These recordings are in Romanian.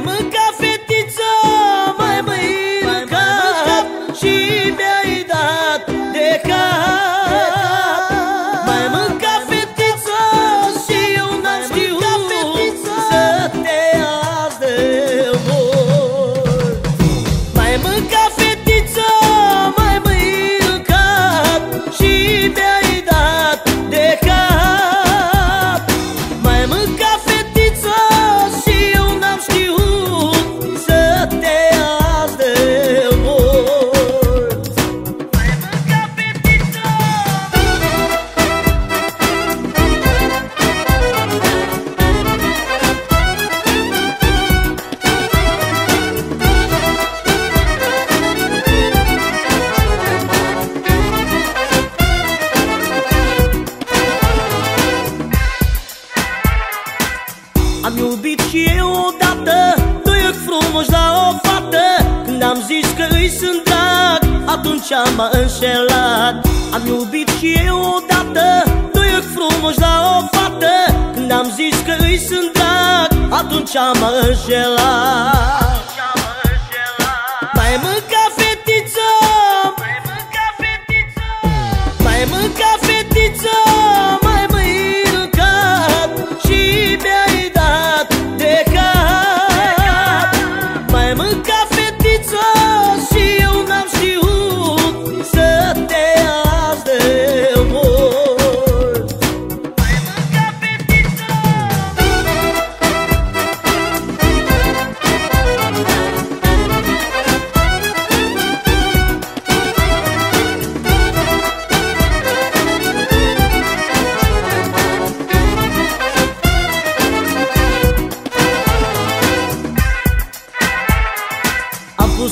Mai Atunci m-a înșelat. Am iubit și eu odată Doi ochi frumoși la o fată. Când am zis că îi sunt drag Atunci m-a înșelat. Mai mânca fetiță. Mai mânca fetiță. Mai mânca fetiță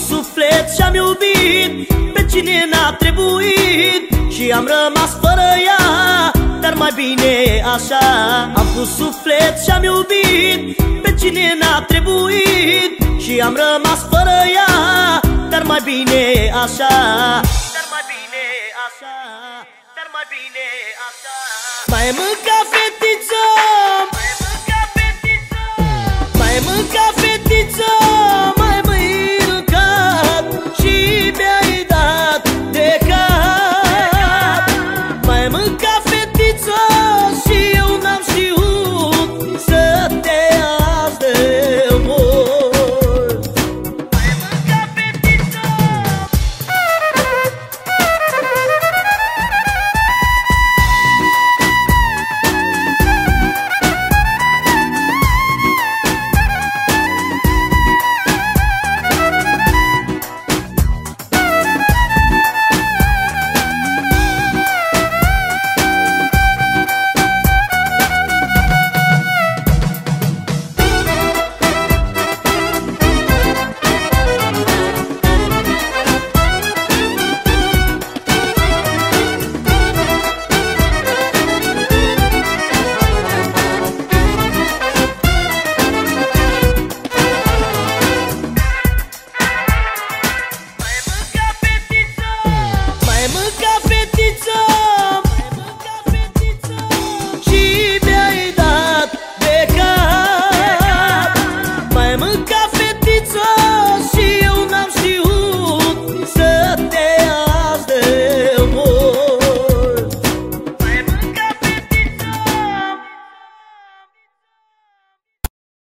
suflet și-am iubit. Pe cine n-a trebuit? Și am rămas fără ea Dar mai bine așa. Am pus suflet și-am iubit. Pe cine n-a trebuit? Și am rămas fără ea Dar mai bine așa. Dar mai bine așa. Dar mai bine așa. Mai mânca fetiță. Mai mânca fetiță. Mai mânca fetiță